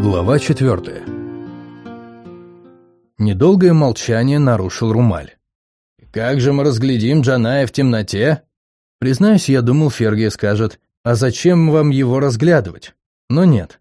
Глава четвертая Недолгое молчание нарушил Румаль. «Как же мы разглядим Джаная в темноте?» Признаюсь, я думал, Фергия скажет, «А зачем вам его разглядывать?» Но нет.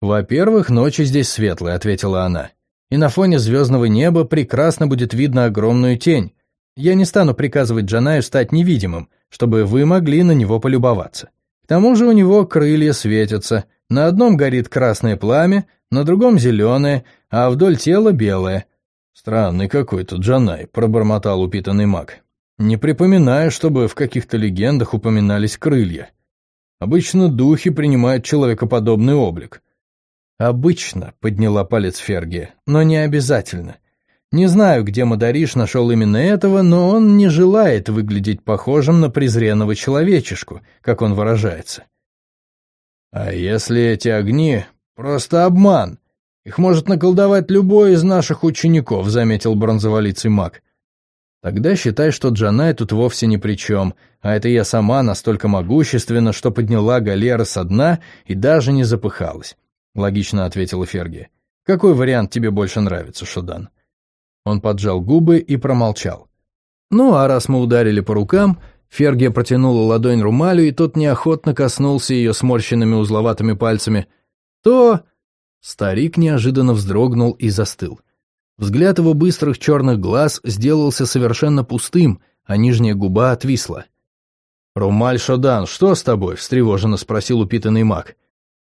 «Во-первых, ночи здесь светлые», — ответила она. «И на фоне звездного неба прекрасно будет видно огромную тень. Я не стану приказывать Джанаю стать невидимым, чтобы вы могли на него полюбоваться. К тому же у него крылья светятся, на одном горит красное пламя, на другом зеленое, а вдоль тела белое. Странный какой-то Джанай, пробормотал упитанный маг. Не припоминаю, чтобы в каких-то легендах упоминались крылья. Обычно духи принимают человекоподобный облик. Обычно, подняла палец Ферги, но не обязательно. Не знаю, где Мадариш нашел именно этого, но он не желает выглядеть похожим на презренного человечешку, как он выражается. А если эти огни — просто обман? Их может наколдовать любой из наших учеников, заметил бронзоволицый маг. Тогда считай, что Джанай тут вовсе ни при чем, а это я сама настолько могущественна, что подняла галера со дна и даже не запыхалась. Логично ответила Ферги. Какой вариант тебе больше нравится, Шодан? Он поджал губы и промолчал. Ну, а раз мы ударили по рукам, Фергия протянула ладонь Румалю, и тот неохотно коснулся ее сморщенными узловатыми пальцами, то... Старик неожиданно вздрогнул и застыл. Взгляд его быстрых черных глаз сделался совершенно пустым, а нижняя губа отвисла. «Румаль Шодан, что с тобой?» — встревоженно спросил упитанный маг.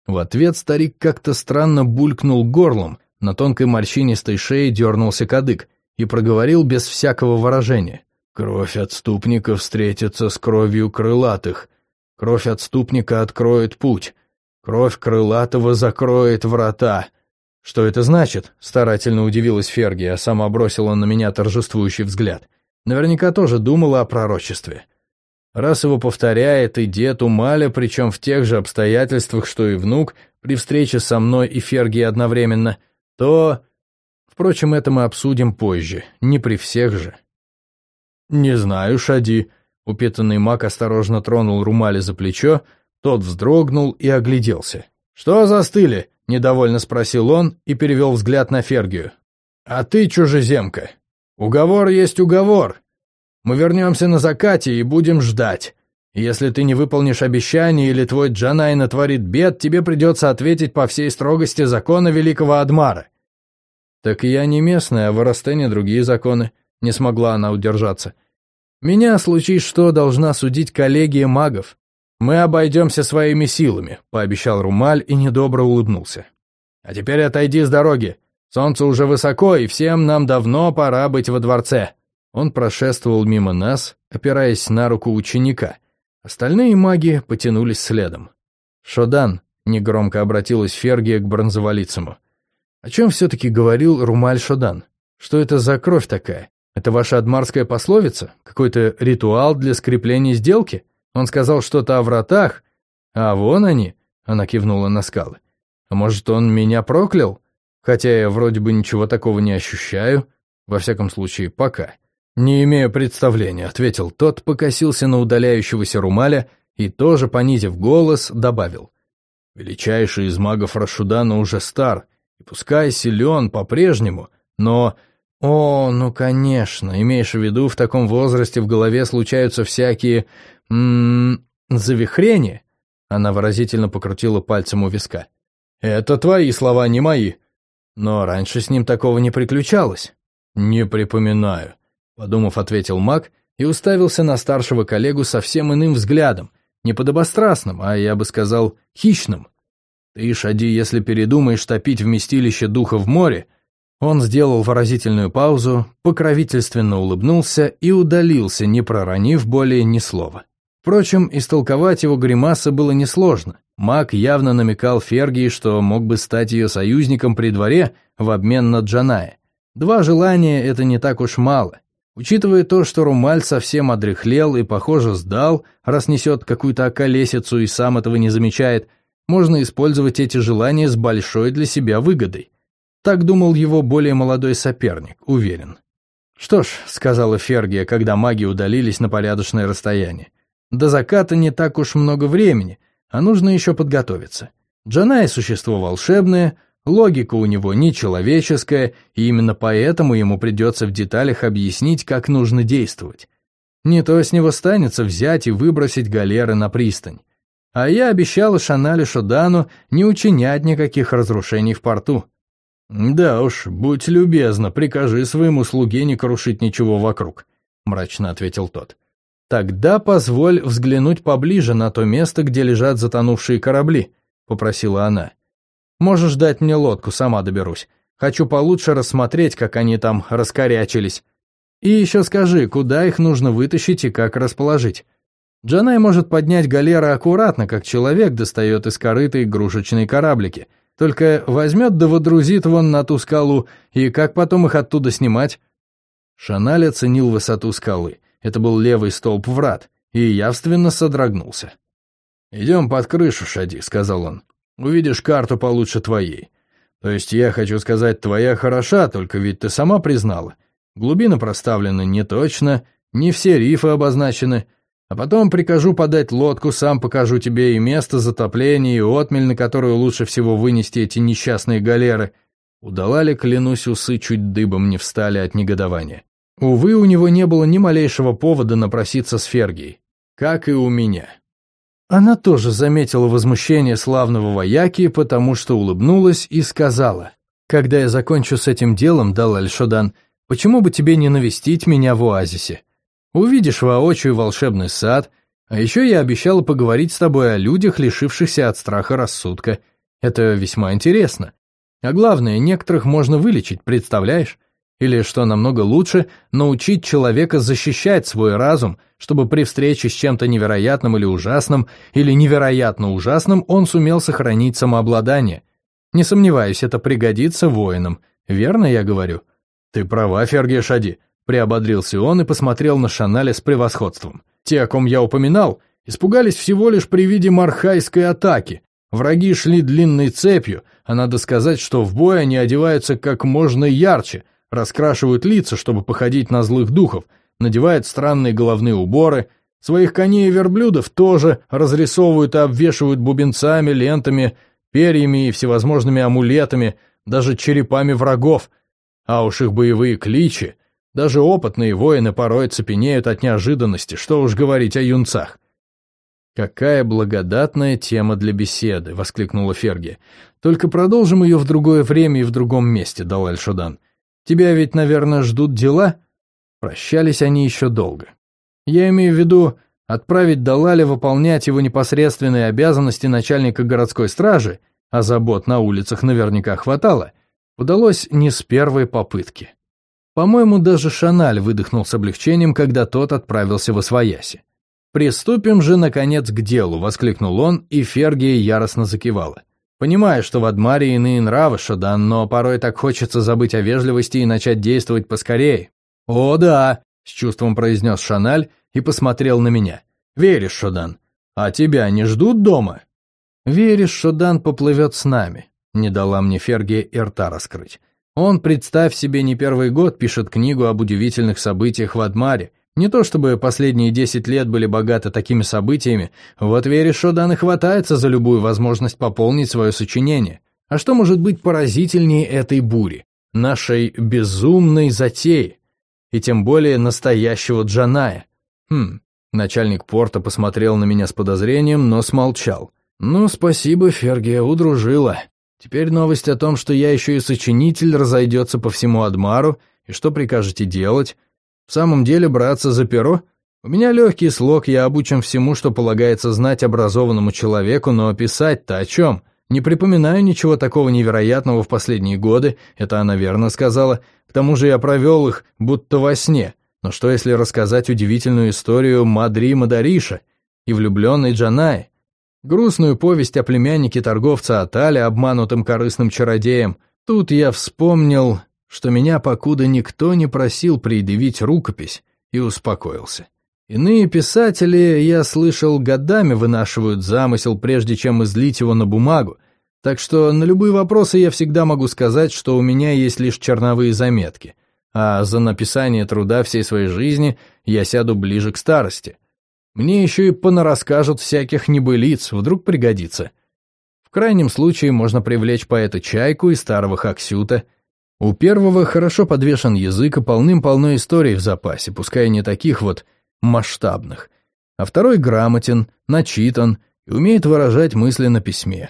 В ответ старик как-то странно булькнул горлом, на тонкой морщинистой шее дернулся кадык и проговорил без всякого выражения. Кровь отступника встретится с кровью крылатых. Кровь отступника откроет путь. Кровь крылатого закроет врата. Что это значит? Старательно удивилась Фергия, а сама бросила на меня торжествующий взгляд. Наверняка тоже думала о пророчестве. Раз его повторяет и дед Умаля, причем в тех же обстоятельствах, что и внук, при встрече со мной и Фергией одновременно, то... Впрочем, это мы обсудим позже, не при всех же. «Не знаю, Шади». Упитанный маг осторожно тронул Румали за плечо, тот вздрогнул и огляделся. «Что застыли?» — недовольно спросил он и перевел взгляд на Фергию. «А ты, чужеземка, уговор есть уговор. Мы вернемся на закате и будем ждать. Если ты не выполнишь обещание или твой Джанай натворит бед, тебе придется ответить по всей строгости закона Великого Адмара». «Так я не местная, а в Арастене другие законы», — не смогла она удержаться. Меня, случись что, должна судить коллегия магов. Мы обойдемся своими силами», — пообещал Румаль и недобро улыбнулся. «А теперь отойди с дороги. Солнце уже высоко, и всем нам давно пора быть во дворце». Он прошествовал мимо нас, опираясь на руку ученика. Остальные маги потянулись следом. «Шодан», — негромко обратилась Фергия к бронзоволицему. «О чем все-таки говорил Румаль Шодан? Что это за кровь такая? Это ваша адмарская пословица? Какой-то ритуал для скрепления сделки? Он сказал что-то о вратах. А вон они, она кивнула на скалы. А может, он меня проклял? Хотя я вроде бы ничего такого не ощущаю. Во всяком случае, пока. Не имею представления, ответил тот, покосился на удаляющегося Румаля и тоже, понизив голос, добавил. Величайший из магов Рашудана уже стар, и пускай силен по-прежнему, но «О, ну конечно, имеешь в виду, в таком возрасте в голове случаются всякие... М -м, завихрения?» Она выразительно покрутила пальцем у виска. «Это твои слова, не мои. Но раньше с ним такого не приключалось». «Не припоминаю», — подумав, ответил маг и уставился на старшего коллегу совсем иным взглядом, не подобострастным, а, я бы сказал, хищным. «Ты, Шади, если передумаешь топить вместилище духа в море, — он сделал выразительную паузу, покровительственно улыбнулся и удалился, не проронив более ни слова. Впрочем, истолковать его гримасы было несложно. Маг явно намекал Фергии, что мог бы стать ее союзником при дворе в обмен на Джаная. Два желания — это не так уж мало. Учитывая то, что Румаль совсем одряхлел и, похоже, сдал, раз несет какую-то околесицу и сам этого не замечает, можно использовать эти желания с большой для себя выгодой. Так думал его более молодой соперник, уверен. «Что ж», — сказала Фергия, когда маги удалились на порядочное расстояние, «до заката не так уж много времени, а нужно еще подготовиться. Джанай – существо волшебное, логика у него нечеловеческая, и именно поэтому ему придется в деталях объяснить, как нужно действовать. Не то с него станется взять и выбросить галеры на пристань. А я обещала Шанале Шодану не учинять никаких разрушений в порту. «Да уж, будь любезна, прикажи своему слуге не крушить ничего вокруг», — мрачно ответил тот. «Тогда позволь взглянуть поближе на то место, где лежат затонувшие корабли», — попросила она. «Можешь дать мне лодку, сама доберусь. Хочу получше рассмотреть, как они там раскорячились. И еще скажи, куда их нужно вытащить и как расположить. Джанай может поднять галеры аккуратно, как человек достает из корыта игрушечные кораблики. Только возьмет да водрузит вон на ту скалу, и как потом их оттуда снимать? Шаналь оценил высоту скалы. Это был левый столб врат, и явственно содрогнулся. «Идем под крышу, Шади», — сказал он. «Увидишь карту получше твоей. То есть я хочу сказать, твоя хороша, только ведь ты сама признала. Глубина проставлена не точно, не все рифы обозначены. А потом прикажу подать лодку, сам покажу тебе и место затопления, и отмель, на которую лучше всего вынести эти несчастные галеры. У Далали, клянусь, усы чуть дыбом не встали от негодования. Увы, у него не было ни малейшего повода напроситься с Фергией. Как и у меня. Она тоже заметила возмущение славного вояки, потому что улыбнулась и сказала, «Когда я закончу с этим делом, Далаль Шодан, — Почему бы тебе не навестить меня в оазисе? Увидишь воочию волшебный сад, а еще я обещала поговорить с тобой о людях, лишившихся от страха рассудка. Это весьма интересно. А главное, некоторых можно вылечить, представляешь? Или, что намного лучше, научить человека защищать свой разум, чтобы при встрече с чем-то невероятным или ужасным, или невероятно ужасным, он сумел сохранить самообладание. Не сомневаюсь, это пригодится воинам. Верно я говорю? «Ты права, Фергия Шади», — приободрился он и посмотрел на Шаналя с превосходством. «Те, о ком я упоминал, испугались всего лишь при виде мархайской атаки. Враги шли длинной цепью, а надо сказать, что в бой они одеваются как можно ярче, раскрашивают лица, чтобы походить на злых духов, надевают странные головные уборы, своих коней и верблюдов тоже разрисовывают и обвешивают бубенцами, лентами, перьями и всевозможными амулетами, даже черепами врагов — а уж их боевые кличи, даже опытные воины порой цепенеют от неожиданности, что уж говорить о юнцах. «Какая благодатная тема для беседы!» — воскликнула Ферги. «Только продолжим ее в другое время и в другом месте, Далаль Шудан. Тебя ведь, наверное, ждут дела?» Прощались они еще долго. Я имею в виду отправить Далаля выполнять его непосредственные обязанности начальника городской стражи, а забот на улицах наверняка хватало — удалось не с первой попытки. По-моему, даже Шаналь выдохнул с облегчением, когда тот отправился в Освояси. «Приступим же, наконец, к делу», — воскликнул он, и Фергия яростно закивала. «Понимаю, что в Адмаре иные нравы, Шодан, но порой так хочется забыть о вежливости и начать действовать поскорее». «О, да», — с чувством произнес Шаналь и посмотрел на меня. «Веришь, Шодан? А тебя не ждут дома?» «Веришь, Шодан поплывет с нами. Не дала мне Ферги и рта раскрыть. Он, представь себе, не первый год пишет книгу об удивительных событиях в Адмаре. Не то чтобы последние десять лет были богаты такими событиями, вот веришь, Шодан и хватается за любую возможность пополнить свое сочинение. А что может быть поразительнее этой бури, нашей безумной затеи? И тем более настоящего Джаная. Хм, начальник порта посмотрел на меня с подозрением, но смолчал. «Ну, спасибо, Фергия, удружила. Теперь новость о том, что я еще и сочинитель, разойдется по всему Адмару, и что прикажете делать? В самом деле браться за перо? У меня легкий слог, я обучен всему, что полагается знать образованному человеку, но писать-то о чем? Не припоминаю ничего такого невероятного в последние годы, это она верно сказала. К тому же я провел их, будто во сне. Но что если рассказать удивительную историю Мадри Мадариша и влюбленной Джанай? Грустную повесть о племяннике торговца Аталя, обманутым корыстным чародеем. Тут я вспомнил, что меня покуда никто не просил предъявить рукопись, и успокоился. Иные писатели, я слышал, годами вынашивают замысел, прежде чем излить его на бумагу, так что на любые вопросы я всегда могу сказать, что у меня есть лишь черновые заметки, а за написание труда всей своей жизни я сяду ближе к старости. Мне еще и понарасскажут всяких небылиц, вдруг пригодится. В крайнем случае можно привлечь поэта Чайку и старого Хаксюта. У первого хорошо подвешен язык и полным-полно историй в запасе, пускай не таких вот масштабных. А второй грамотен, начитан и умеет выражать мысли на письме.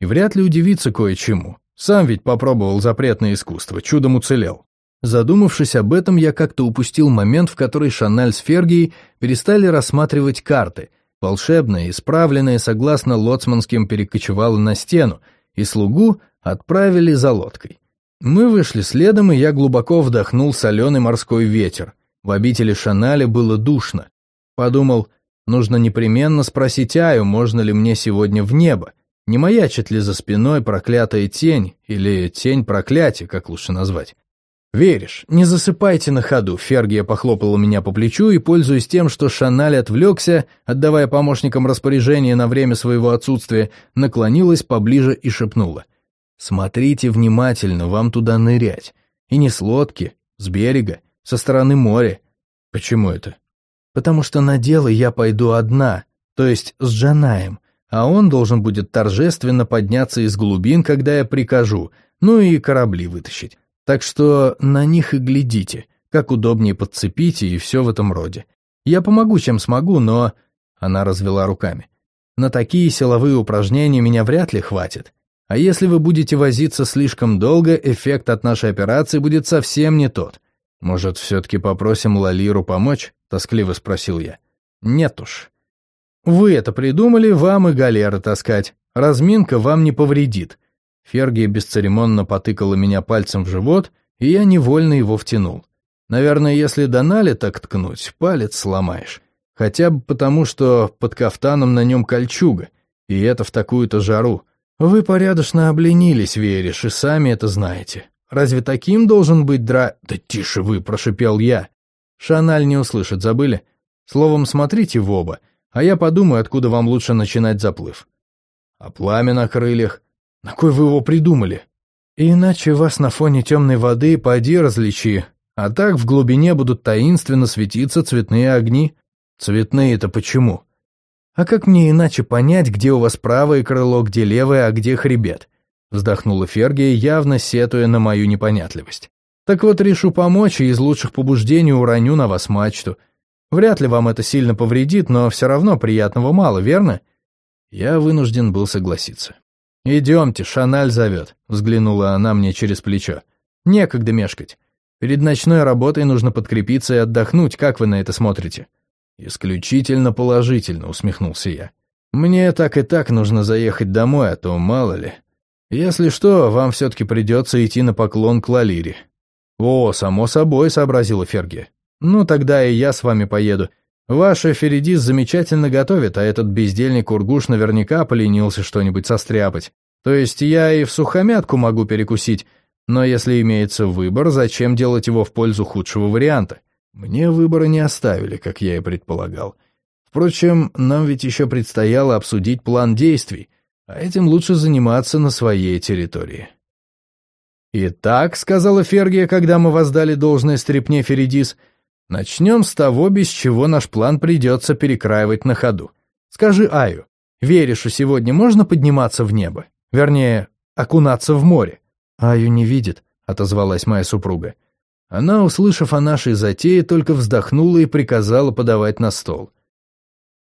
И вряд ли удивится кое-чему. Сам ведь попробовал запретное искусство, чудом уцелел. Задумавшись об этом, я как-то упустил момент, в который Шаналь с Фергией перестали рассматривать карты. Волшебная, исправленная, согласно лоцманским, перекочевала на стену, и слугу отправили за лодкой. Мы вышли следом, и я глубоко вдохнул соленый морской ветер. В обители Шаналя было душно. Подумал, нужно непременно спросить Аю, можно ли мне сегодня в небо. Не маячит ли за спиной проклятая тень, или тень проклятия, как лучше назвать. «Веришь? Не засыпайте на ходу», — Фергия похлопала меня по плечу и, пользуясь тем, что Шаналь отвлекся, отдавая помощникам распоряжение на время своего отсутствия, наклонилась поближе и шепнула. «Смотрите внимательно, вам туда нырять. И не с лодки, с берега, со стороны моря». «Почему это?» «Потому что на дело я пойду одна, то есть с Джанаем, а он должен будет торжественно подняться из глубин, когда я прикажу, ну и корабли вытащить. Так что на них и глядите, как удобнее подцепите и все в этом роде. Я помогу, чем смогу, но...» Она развела руками. «На такие силовые упражнения меня вряд ли хватит. А если вы будете возиться слишком долго, эффект от нашей операции будет совсем не тот. Может, все-таки попросим Лалиру помочь?» — тоскливо спросил я. «Нет уж. Вы это придумали, вам и галеры таскать. Разминка вам не повредит. Фергия бесцеремонно потыкала меня пальцем в живот, и я невольно его втянул. Наверное, если донали так ткнуть, палец сломаешь. Хотя бы потому, что под кафтаном на нем кольчуга, и это в такую-то жару. Вы порядочно обленились, веришь, и сами это знаете. Разве таким должен быть дра... Да тише вы, прошипел я. Шаналь не услышит, забыли? Словом, смотрите в оба, а я подумаю, откуда вам лучше начинать заплыв. А пламя на крыльях? На кой вы его придумали? Иначе вас на фоне темной воды поди различи, а так в глубине будут таинственно светиться цветные огни. Цветные-то почему? А как мне иначе понять, где у вас правое крыло, где левое, а где хребет? Вздохнула Фергия, явно сетуя на мою непонятливость. Так вот решу помочь и из лучших побуждений уроню на вас мачту. Вряд ли вам это сильно повредит, но все равно приятного мало, верно? Я вынужден был согласиться. «Идемте, Шаналь зовет», — взглянула она мне через плечо. «Некогда мешкать. Перед ночной работой нужно подкрепиться и отдохнуть, как вы на это смотрите?» «Исключительно положительно», — усмехнулся я. «Мне так и так нужно заехать домой, а то мало ли. Если что, вам все-таки придется идти на поклон к Лалире». «О, само собой», — сообразила Ферги. «Ну, тогда и я с вами поеду. Ваша Феридис замечательно готовит, а этот бездельник Ургуш наверняка поленился что-нибудь состряпать. То есть я и в сухомятку могу перекусить, но если имеется выбор, зачем делать его в пользу худшего варианта? Мне выбора не оставили, как я и предполагал. Впрочем, нам ведь еще предстояло обсудить план действий, а этим лучше заниматься на своей территории. «Итак», — сказала Фергия, когда мы воздали должное стрепне Феридис, — Начнем с того, без чего наш план придется перекраивать на ходу. Скажи Аю, веришь, что сегодня можно подниматься в небо? Вернее, окунаться в море? Аю не видит, отозвалась моя супруга. Она, услышав о нашей затее, только вздохнула и приказала подавать на стол.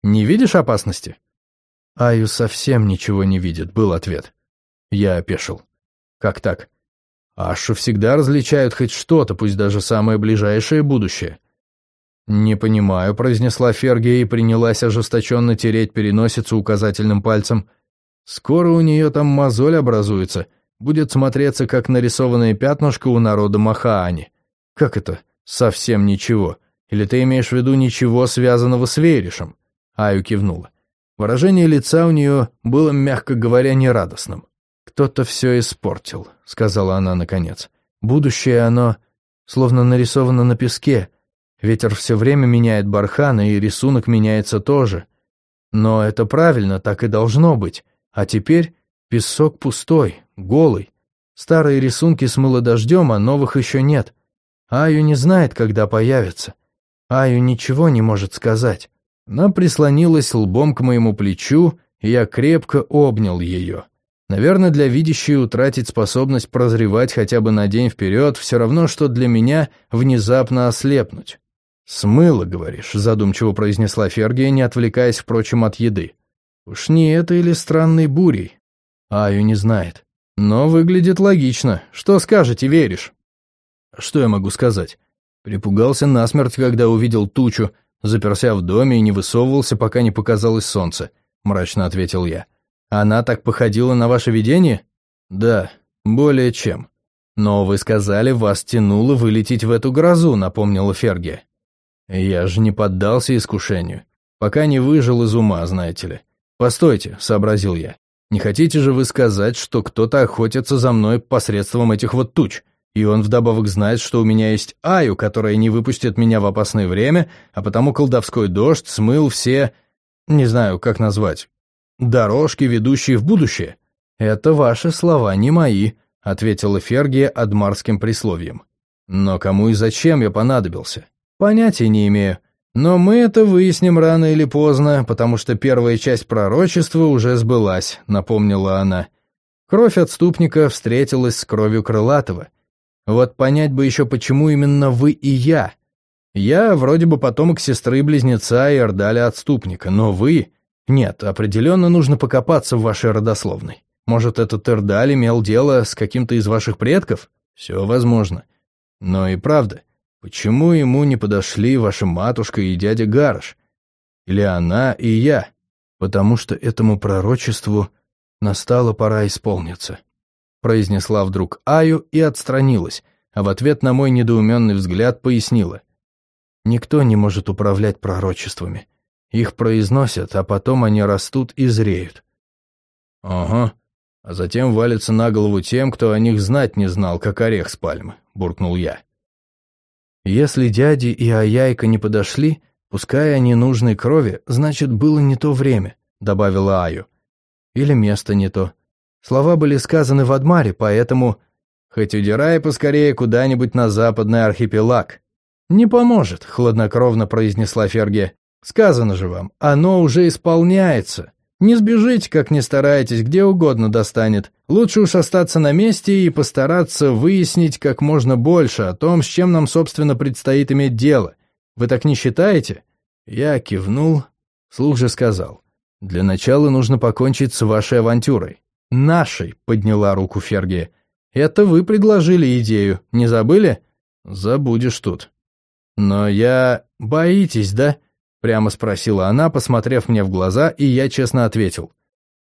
«Не видишь опасности?» «Аю совсем ничего не видит», — был ответ. Я опешил. «Как так?» «Ашу всегда различают хоть что-то, пусть даже самое ближайшее будущее. «Не понимаю», — произнесла Фергия и принялась ожесточенно тереть переносицу указательным пальцем. «Скоро у нее там мозоль образуется, будет смотреться, как нарисованное пятнышко у народа Махаани. Как это? Совсем ничего. Или ты имеешь в виду ничего, связанного с Веришем?» Аю кивнула. Выражение лица у нее было, мягко говоря, нерадостным. «Кто-то все испортил», — сказала она наконец. «Будущее оно словно нарисовано на песке, Ветер все время меняет барханы, и рисунок меняется тоже. Но это правильно, так и должно быть. А теперь песок пустой, голый. Старые рисунки смыло дождем, а новых еще нет. Аю не знает, когда появится. Аю ничего не может сказать. Она прислонилась лбом к моему плечу, и я крепко обнял ее. Наверное, для видящей утратить способность прозревать хотя бы на день вперед все равно, что для меня внезапно ослепнуть. «Смыло, говоришь», — задумчиво произнесла Фергия, не отвлекаясь, впрочем, от еды. «Уж не это или странной бурей?» Аю не знает. Но выглядит логично. Что скажете, веришь? Что я могу сказать? Припугался насмерть, когда увидел тучу, заперся в доме и не высовывался, пока не показалось солнце, мрачно ответил я. Она так походила на ваше видение? Да, более чем. Но вы сказали, вас тянуло вылететь в эту грозу, напомнила Ферги. Я же не поддался искушению. Пока не выжил из ума, знаете ли. Постойте, сообразил я. Не хотите же вы сказать, что кто-то охотится за мной посредством этих вот туч? И он вдобавок знает, что у меня есть Аю, которая не выпустит меня в опасное время, а потому колдовской дождь смыл все... Не знаю, как назвать. Дорожки, ведущие в будущее. Это ваши слова, не мои, ответила Фергия адмарским присловием. Но кому и зачем я понадобился? Понятия не имею. Но мы это выясним рано или поздно, потому что первая часть пророчества уже сбылась, напомнила она. Кровь отступника встретилась с кровью Крылатого. Вот понять бы еще, почему именно вы и я. Я вроде бы потомок сестры-близнеца и Эрдаля Отступника, но вы... Нет, определенно нужно покопаться в вашей родословной. Может, этот Эрдаль имел дело с каким-то из ваших предков? Все возможно. Но и правда, Почему ему не подошли ваша матушка и дядя Гарыш? Или она и я? Потому что этому пророчеству настала пора исполниться. Произнесла вдруг Аю и отстранилась, а в ответ на мой недоуменный взгляд пояснила. Никто не может управлять пророчествами. Их произносят, а потом они растут и зреют. Ага, а затем валятся на голову тем, кто о них знать не знал, как орех с пальмы, буркнул я. Если дяди и Аяйка не подошли, пускай они нужной крови, значит, было не то время, добавила Аю. Или место не то. Слова были сказаны в Адмаре, поэтому... Хоть удирай поскорее куда-нибудь на западный архипелаг. Не поможет, хладнокровно произнесла Ферге. Сказано же вам, оно уже исполняется. Не сбежите, как не старайтесь, где угодно достанет. Лучше уж остаться на месте и постараться выяснить как можно больше о том, с чем нам, собственно, предстоит иметь дело. Вы так не считаете?» Я кивнул, слух же сказал. «Для начала нужно покончить с вашей авантюрой». «Нашей», — подняла руку Фергия. «Это вы предложили идею, не забыли?» «Забудешь тут». «Но я... боитесь, да?» Прямо спросила она, посмотрев мне в глаза, и я честно ответил.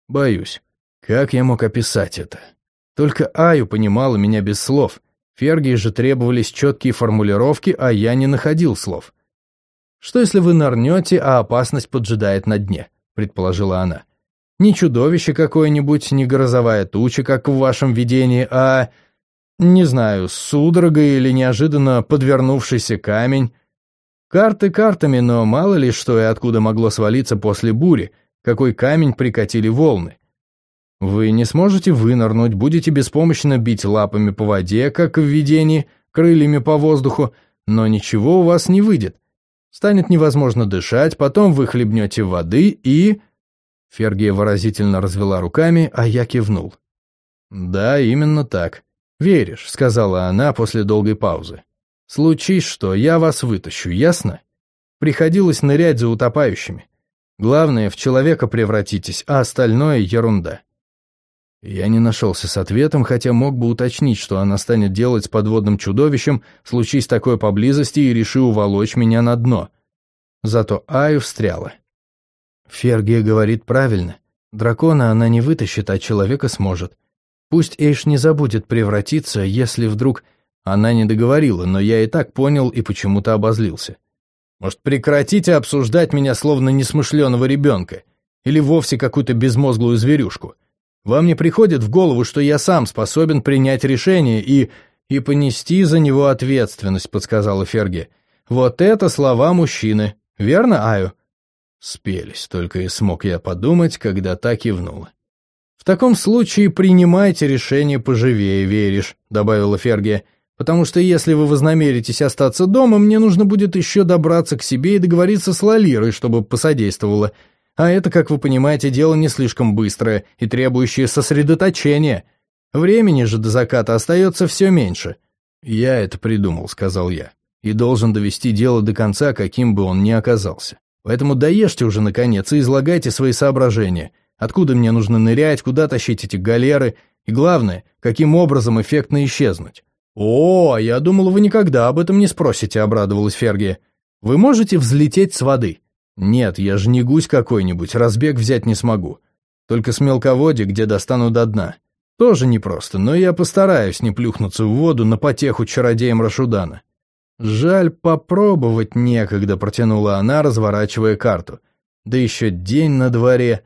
Боюсь. Как я мог описать это? Только Аю понимала меня без слов. Фергии же требовались четкие формулировки, а я не находил слов. «Что если вы нырнете, а опасность поджидает на дне?» — предположила она. «Не чудовище какое-нибудь, не грозовая туча, как в вашем видении, а... не знаю, судорога или неожиданно подвернувшийся камень, Карты картами, но мало ли что и откуда могло свалиться после бури, какой камень прикатили волны. Вы не сможете вынырнуть, будете беспомощно бить лапами по воде, как в видении, крыльями по воздуху, но ничего у вас не выйдет. Станет невозможно дышать, потом вы хлебнете воды и... Фергия выразительно развела руками, а я кивнул. «Да, именно так. Веришь», — сказала она после долгой паузы. Случись что, я вас вытащу, ясно? Приходилось нырять за утопающими. Главное, в человека превратитесь, а остальное — ерунда. Я не нашелся с ответом, хотя мог бы уточнить, что она станет делать с подводным чудовищем, случись такое поблизости и реши уволочь меня на дно. Зато Аю встряла. Фергия говорит правильно. Дракона она не вытащит, а человека сможет. Пусть Эйш не забудет превратиться, если вдруг она не договорила, но я и так понял и почему-то обозлился. Может, прекратите обсуждать меня словно несмышленого ребенка или вовсе какую-то безмозглую зверюшку. Вам не приходит в голову, что я сам способен принять решение и... и понести за него ответственность, подсказала Ферги. Вот это слова мужчины, верно, Аю? Спелись, только и смог я подумать, когда так кивнула. «В таком случае принимайте решение поживее, веришь», — добавила Фергия потому что если вы вознамеритесь остаться дома, мне нужно будет еще добраться к себе и договориться с Лалирой, чтобы посодействовала. А это, как вы понимаете, дело не слишком быстрое и требующее сосредоточения. Времени же до заката остается все меньше. «Я это придумал», — сказал я, «и должен довести дело до конца, каким бы он ни оказался. Поэтому доешьте уже, наконец, и излагайте свои соображения. Откуда мне нужно нырять, куда тащить эти галеры, и главное, каким образом эффектно исчезнуть». «О, я думал, вы никогда об этом не спросите», — обрадовалась Фергия. «Вы можете взлететь с воды?» «Нет, я же не гусь какой-нибудь, разбег взять не смогу. Только с мелководья, где достану до дна. Тоже непросто, но я постараюсь не плюхнуться в воду на потеху чародеям Рашудана». «Жаль, попробовать некогда», — протянула она, разворачивая карту. «Да еще день на дворе.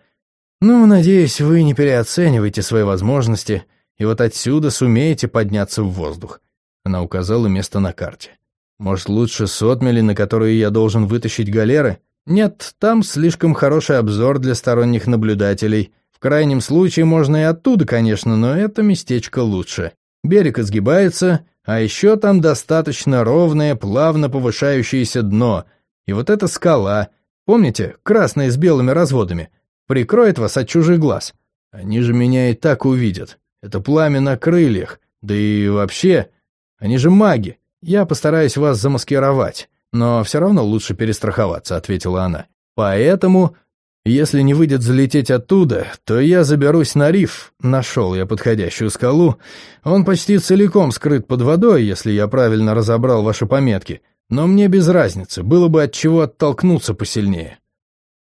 Ну, надеюсь, вы не переоцениваете свои возможности, и вот отсюда сумеете подняться в воздух». Она указала место на карте. «Может, лучше сотмели, на которые я должен вытащить галеры?» Нет, там слишком хороший обзор для сторонних наблюдателей. В крайнем случае можно и оттуда, конечно, но это местечко лучше. Берег изгибается, а еще там достаточно ровное, плавно повышающееся дно. И вот эта скала, помните, красная с белыми разводами, прикроет вас от чужих глаз. Они же меня и так увидят. Это пламя на крыльях, да и вообще, они же маги. Я постараюсь вас замаскировать. «Но все равно лучше перестраховаться», — ответила она. «Поэтому, если не выйдет залететь оттуда, то я заберусь на риф. Нашел я подходящую скалу. Он почти целиком скрыт под водой, если я правильно разобрал ваши пометки. Но мне без разницы, было бы от чего оттолкнуться посильнее».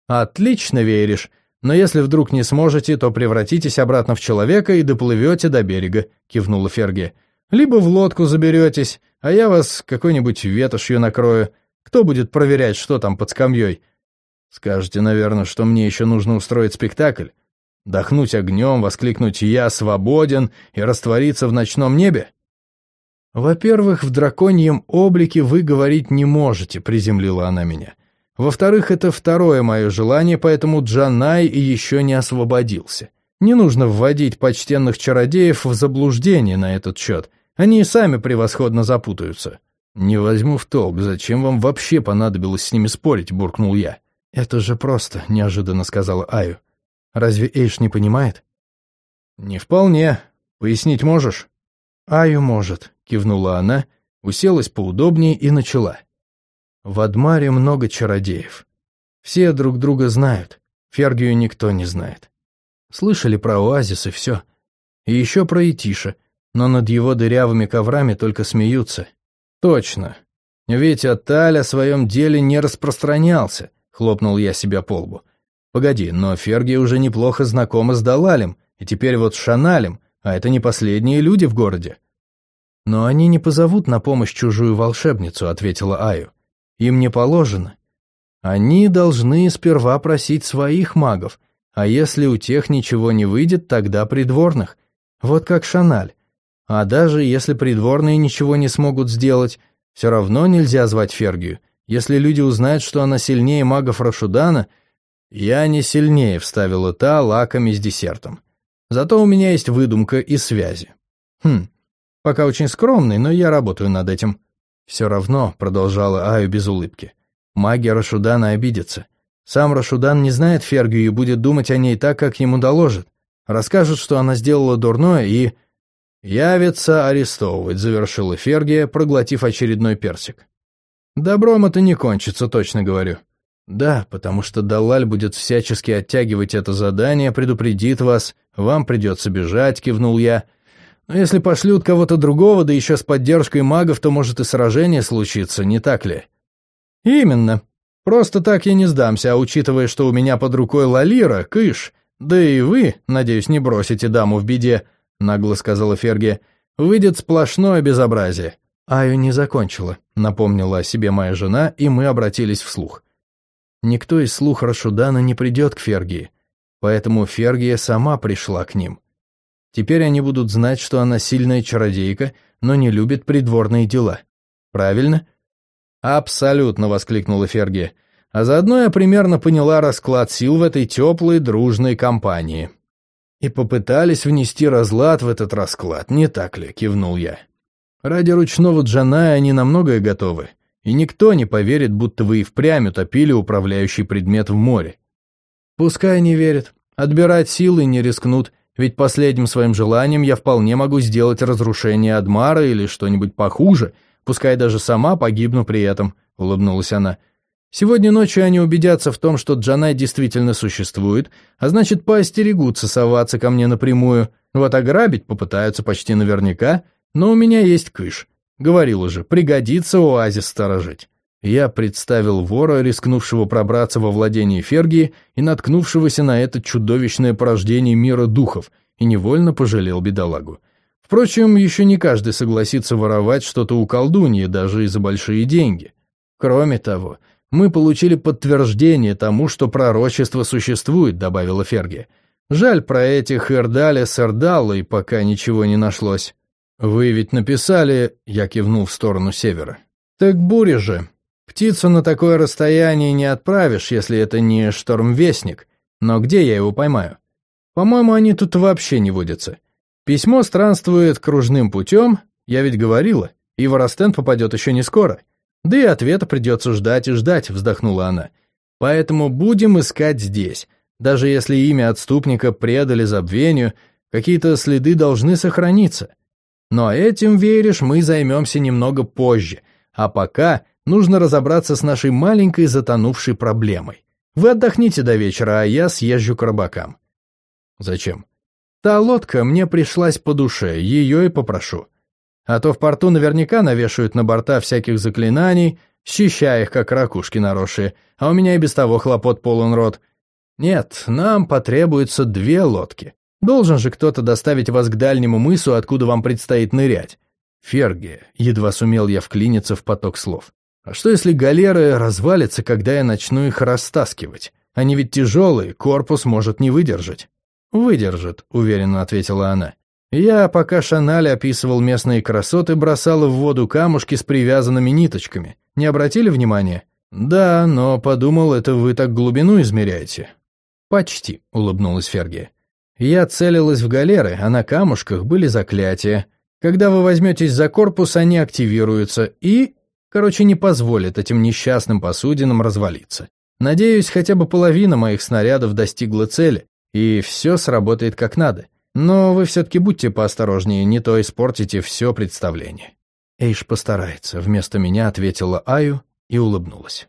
«Отлично веришь. Но если вдруг не сможете, то превратитесь обратно в человека и доплывете до берега», — кивнула Ферге. «Либо в лодку заберетесь, а я вас какой-нибудь ветошью накрою. Кто будет проверять, что там под скамьей? Скажете, наверное, что мне еще нужно устроить спектакль? Дохнуть огнем, воскликнуть «Я свободен» и раствориться в ночном небе? Во-первых, в драконьем облике вы говорить не можете, приземлила она меня. Во-вторых, это второе мое желание, поэтому Джанай еще не освободился. Не нужно вводить почтенных чародеев в заблуждение на этот счет — они и сами превосходно запутаются. «Не возьму в толк, зачем вам вообще понадобилось с ними спорить?» — буркнул я. «Это же просто», — неожиданно сказала Аю. «Разве Эйш не понимает?» «Не вполне. Пояснить можешь?» «Аю может», — кивнула она, уселась поудобнее и начала. «В Адмаре много чародеев. Все друг друга знают, Фергию никто не знает. Слышали про оазис и все. И еще про Итиша, но над его дырявыми коврами только смеются. Точно. Ведь Аталь о своем деле не распространялся, хлопнул я себя по лбу. Погоди, но Ферги уже неплохо знакома с Далалем, и теперь вот с Шаналем, а это не последние люди в городе. Но они не позовут на помощь чужую волшебницу, ответила Аю. Им не положено. Они должны сперва просить своих магов, а если у тех ничего не выйдет, тогда придворных. Вот как Шаналь. А даже если придворные ничего не смогут сделать, все равно нельзя звать Фергию. Если люди узнают, что она сильнее магов Рашудана, я не сильнее, вставила та лаками с десертом. Зато у меня есть выдумка и связи. Хм, пока очень скромный, но я работаю над этим. Все равно, продолжала Аю без улыбки, маги Рашудана обидятся. Сам Рашудан не знает Фергию и будет думать о ней так, как ему доложат. Расскажет, что она сделала дурное и... «Явится арестовывать», — завершила Фергия, проглотив очередной персик. «Добром это не кончится, точно говорю». «Да, потому что Далаль будет всячески оттягивать это задание, предупредит вас, вам придется бежать», — кивнул я. «Но если пошлют кого-то другого, да еще с поддержкой магов, то может и сражение случиться, не так ли?» «Именно. Просто так я не сдамся, а учитывая, что у меня под рукой Лалира, Кыш, да и вы, надеюсь, не бросите даму в беде, — нагло сказала Ферги, — «выйдет сплошное безобразие». Аю не закончила, напомнила о себе моя жена, и мы обратились вслух. Никто из слух Рашудана не придет к Фергии, поэтому Фергия сама пришла к ним. Теперь они будут знать, что она сильная чародейка, но не любит придворные дела. Правильно? Абсолютно, воскликнула Фергия. А заодно я примерно поняла расклад сил в этой теплой, дружной компании. «И попытались внести разлад в этот расклад, не так ли?» — кивнул я. «Ради ручного Джаная они на многое готовы, и никто не поверит, будто вы и впрямь утопили управляющий предмет в море». Пускай не верят. Отбирать силы не рискнут, ведь последним своим желанием я вполне могу сделать разрушение Адмара или что-нибудь похуже, пускай даже сама погибну при этом», — улыбнулась она. «Сегодня ночью они убедятся в том, что Джанай действительно существует, а значит, поостерегутся соваться ко мне напрямую. Вот ограбить попытаются почти наверняка, но у меня есть кыш. Говорил уже, пригодится оазис сторожить». Я представил вора, рискнувшего пробраться во владение Фергии и наткнувшегося на это чудовищное порождение мира духов, и невольно пожалел бедолагу. Впрочем, еще не каждый согласится воровать что-то у колдуньи, даже и за большие деньги. Кроме того, мы получили подтверждение тому, что пророчество существует, добавила Ферги. Жаль, про этих Эрдаля с Эрдаллой пока ничего не нашлось. Вы ведь написали, я кивнул в сторону севера. Так буря же, Птицу на такое расстояние не отправишь, если это не штормвестник. Но где я его поймаю? По-моему, они тут вообще не водятся. Письмо странствует кружным путем, я ведь говорила, и в Ростен попадет еще не скоро. Да и ответа придется ждать и ждать, вздохнула она. Поэтому будем искать здесь. Даже если имя отступника предали забвению, какие-то следы должны сохраниться. Но этим, веришь, мы займемся немного позже. А пока Нужно разобраться с нашей маленькой затонувшей проблемой. Вы отдохните до вечера, а я съезжу к рыбакам». «Зачем?» «Та лодка мне пришлась по душе, ее и попрошу. А то в порту наверняка навешают на борта всяких заклинаний, счищая их, как ракушки наросшие, а у меня и без того хлопот полон рот. Нет, нам потребуется две лодки. Должен же кто-то доставить вас к дальнему мысу, откуда вам предстоит нырять. Ферги, едва сумел я вклиниться в поток слов. А что если галеры развалятся, когда я начну их растаскивать? Они ведь тяжелые, корпус может не выдержать. «Выдержит», — уверенно ответила она. «Я, пока Шаналь описывал местные красоты, бросала в воду камушки с привязанными ниточками. Не обратили внимания?» «Да, но подумал, это вы так глубину измеряете». «Почти», — улыбнулась Фергия. «Я целилась в галеры, а на камушках были заклятия. Когда вы возьметесь за корпус, они активируются, и Короче, не позволит этим несчастным посудинам развалиться. Надеюсь, хотя бы половина моих снарядов достигла цели, и все сработает как надо. Но вы все-таки будьте поосторожнее, не то испортите все представление». Эйш постарается, вместо меня ответила Аю и улыбнулась.